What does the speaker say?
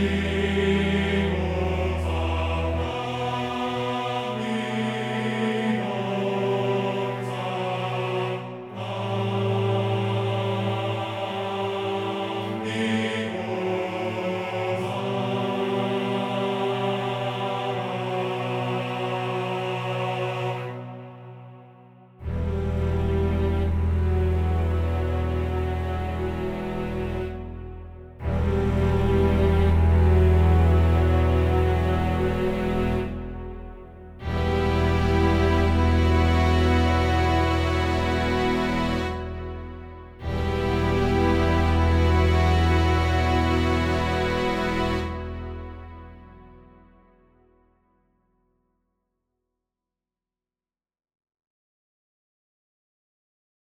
Amen.